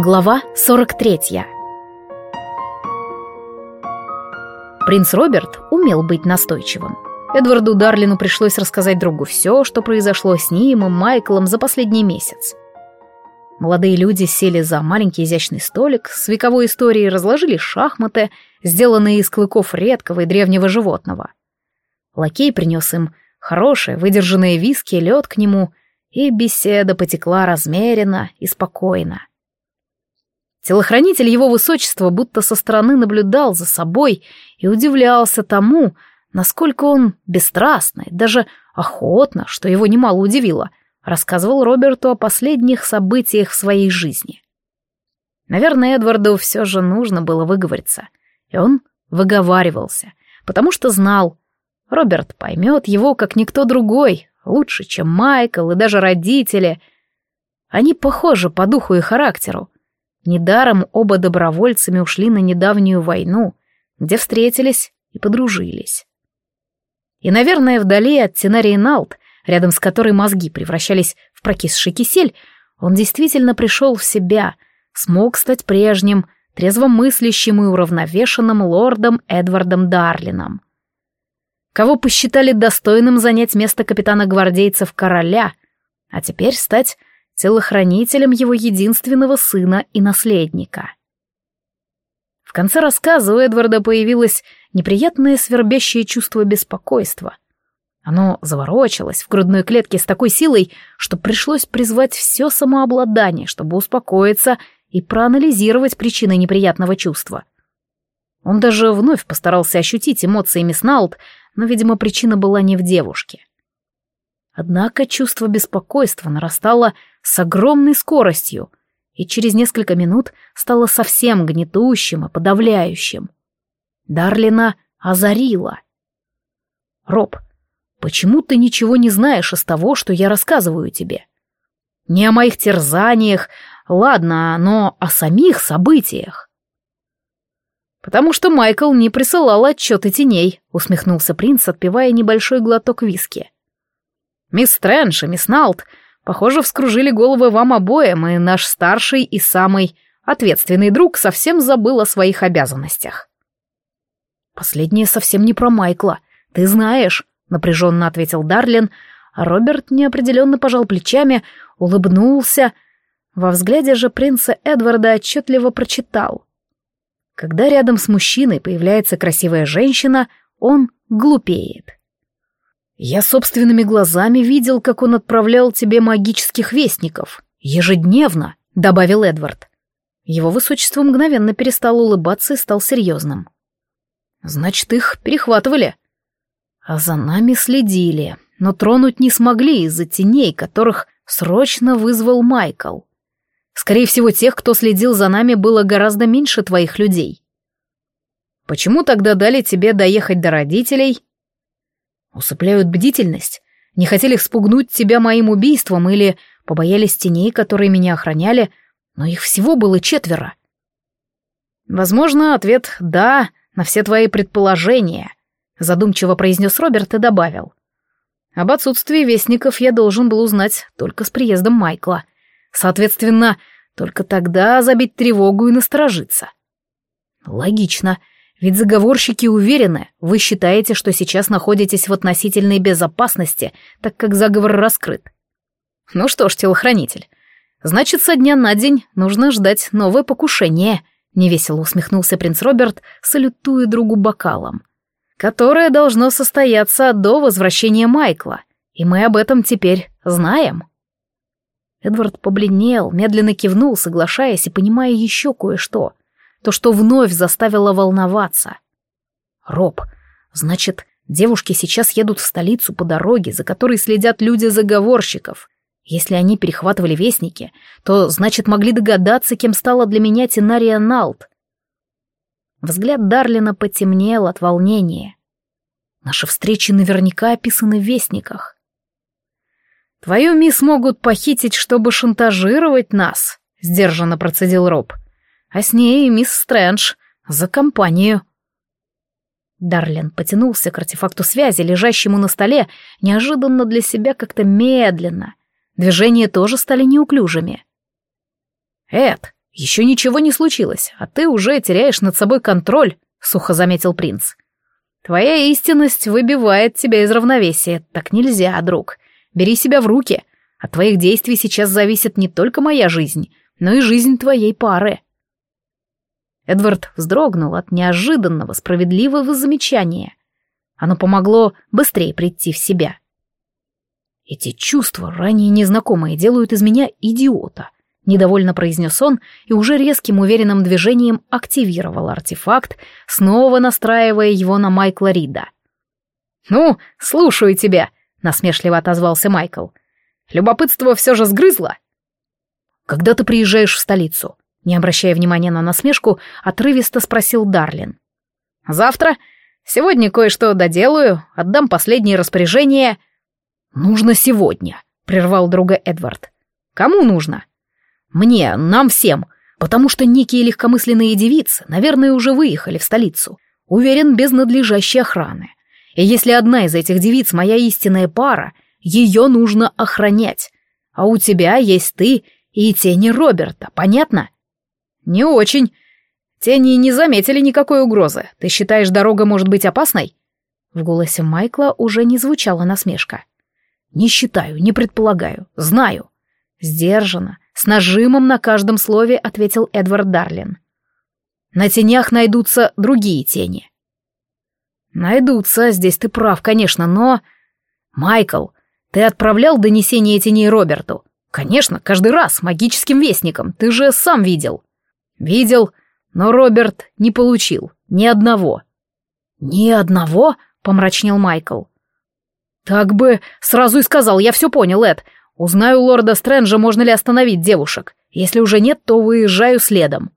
Глава 43 Принц Роберт умел быть настойчивым. Эдварду Дарлину пришлось рассказать другу все, что произошло с ним и Майклом за последний месяц. Молодые люди сели за маленький изящный столик с вековой историей, разложили шахматы, сделанные из клыков редкого и древнего животного. Лакей принес им хорошее, выдержанное виски, лед к нему, и беседа потекла размеренно и спокойно. Телохранитель его высочества будто со стороны наблюдал за собой и удивлялся тому, насколько он бесстрастно и даже охотно, что его немало удивило, рассказывал Роберту о последних событиях в своей жизни. Наверное, Эдварду все же нужно было выговориться, и он выговаривался, потому что знал, Роберт поймет его, как никто другой, лучше, чем Майкл и даже родители. Они похожи по духу и характеру, Недаром оба добровольцами ушли на недавнюю войну, где встретились и подружились. И, наверное, вдали от Тенарии Налт, рядом с которой мозги превращались в прокисший кисель, он действительно пришел в себя, смог стать прежним, трезвомыслящим и уравновешенным лордом Эдвардом Дарлином. Кого посчитали достойным занять место капитана гвардейцев короля, а теперь стать телохранителем его единственного сына и наследника. В конце рассказа у Эдварда появилось неприятное свербящее чувство беспокойства. Оно заворочилось в грудной клетке с такой силой, что пришлось призвать все самообладание, чтобы успокоиться и проанализировать причины неприятного чувства. Он даже вновь постарался ощутить эмоции мисс Налт, но, видимо, причина была не в девушке. Однако чувство беспокойства нарастало с огромной скоростью и через несколько минут стало совсем гнетущим и подавляющим. Дарлина озарила. «Роб, почему ты ничего не знаешь из того, что я рассказываю тебе? Не о моих терзаниях, ладно, но о самих событиях». «Потому что Майкл не присылал отчеты теней», — усмехнулся принц, отпивая небольшой глоток виски. Мисс Стрэндж и мисс Налт, похоже, вскружили головы вам обоим, и наш старший и самый ответственный друг совсем забыл о своих обязанностях. Последнее совсем не про Майкла. Ты знаешь, напряженно ответил Дарлин, а Роберт неопределенно пожал плечами, улыбнулся. Во взгляде же принца Эдварда отчетливо прочитал. Когда рядом с мужчиной появляется красивая женщина, он глупеет. Я собственными глазами видел, как он отправлял тебе магических вестников. Ежедневно, добавил Эдвард. Его высочество мгновенно перестал улыбаться и стал серьезным. Значит, их перехватывали. А за нами следили, но тронуть не смогли из-за теней, которых срочно вызвал Майкл. Скорее всего, тех, кто следил за нами, было гораздо меньше твоих людей. Почему тогда дали тебе доехать до родителей Усыпляют бдительность. Не хотели спугнуть тебя моим убийством или побоялись теней, которые меня охраняли, но их всего было четверо. Возможно, ответ «да» на все твои предположения, задумчиво произнес Роберт и добавил. Об отсутствии вестников я должен был узнать только с приездом Майкла. Соответственно, только тогда забить тревогу и насторожиться. Логично. Ведь заговорщики уверены, вы считаете, что сейчас находитесь в относительной безопасности, так как заговор раскрыт. Ну что ж, телохранитель, значит, со дня на день нужно ждать новое покушение, невесело усмехнулся принц Роберт, салютуя другу бокалом, которое должно состояться до возвращения Майкла, и мы об этом теперь знаем. Эдвард побледнел, медленно кивнул, соглашаясь и понимая еще кое-что — то, что вновь заставило волноваться. Роб, значит, девушки сейчас едут в столицу по дороге, за которой следят люди заговорщиков. Если они перехватывали вестники, то, значит, могли догадаться, кем стала для меня Тинария Налт. Взгляд Дарлина потемнел от волнения. Наши встречи наверняка описаны в вестниках. «Твою мисс могут похитить, чтобы шантажировать нас», — сдержанно процедил Роб а с ней и мисс Стрэндж за компанию. Дарлин потянулся к артефакту связи, лежащему на столе, неожиданно для себя как-то медленно. Движения тоже стали неуклюжими. «Эд, Еще ничего не случилось, а ты уже теряешь над собой контроль, сухо заметил принц. Твоя истинность выбивает тебя из равновесия. Так нельзя, друг. Бери себя в руки. От твоих действий сейчас зависит не только моя жизнь, но и жизнь твоей пары. Эдвард вздрогнул от неожиданного справедливого замечания. Оно помогло быстрее прийти в себя. Эти чувства, ранее незнакомые, делают из меня идиота. Недовольно произнес он и уже резким уверенным движением активировал артефакт, снова настраивая его на Майкла Рида. «Ну, слушаю тебя», — насмешливо отозвался Майкл. «Любопытство все же сгрызло». «Когда ты приезжаешь в столицу?» Не обращая внимания на насмешку, отрывисто спросил Дарлин. «Завтра? Сегодня кое-что доделаю, отдам последние распоряжения». «Нужно сегодня», — прервал друга Эдвард. «Кому нужно?» Мне, нам всем, потому что некие легкомысленные девицы, наверное, уже выехали в столицу. Уверен, без надлежащей охраны. И если одна из этих девиц моя истинная пара, ее нужно охранять. А у тебя есть ты и тени Роберта, понятно? Не очень. Тени не заметили никакой угрозы. Ты считаешь, дорога может быть опасной? В голосе Майкла уже не звучала насмешка. Не считаю, не предполагаю, знаю. Сдержанно, с нажимом на каждом слове ответил Эдвард Дарлин. На тенях найдутся другие тени. Найдутся, здесь ты прав, конечно, но... Майкл, ты отправлял донесение теней Роберту? Конечно, каждый раз, магическим вестником, ты же сам видел. Видел, но Роберт не получил ни одного. Ни одного? Помрачнел Майкл. Так бы сразу и сказал, я все понял, Эд. Узнаю у лорда Стрэнджа, можно ли остановить девушек. Если уже нет, то выезжаю следом.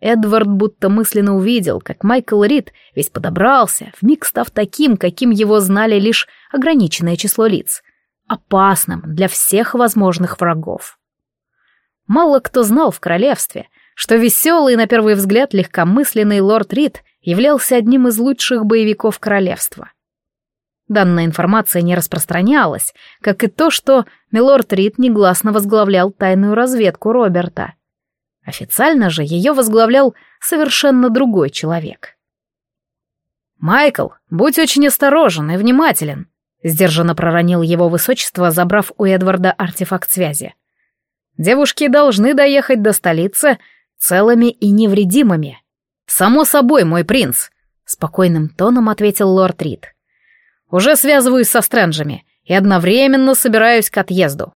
Эдвард будто мысленно увидел, как Майкл Рид весь подобрался, вмиг став таким, каким его знали лишь ограниченное число лиц, опасным для всех возможных врагов. Мало кто знал в королевстве, что веселый, на первый взгляд, легкомысленный лорд Рид являлся одним из лучших боевиков королевства. Данная информация не распространялась, как и то, что милорд Рид негласно возглавлял тайную разведку Роберта. Официально же ее возглавлял совершенно другой человек. «Майкл, будь очень осторожен и внимателен», — сдержанно проронил его высочество, забрав у Эдварда артефакт связи. «Девушки должны доехать до столицы целыми и невредимыми». «Само собой, мой принц», — спокойным тоном ответил лорд Рид. Уже связываюсь со Стрэнджами и одновременно собираюсь к отъезду.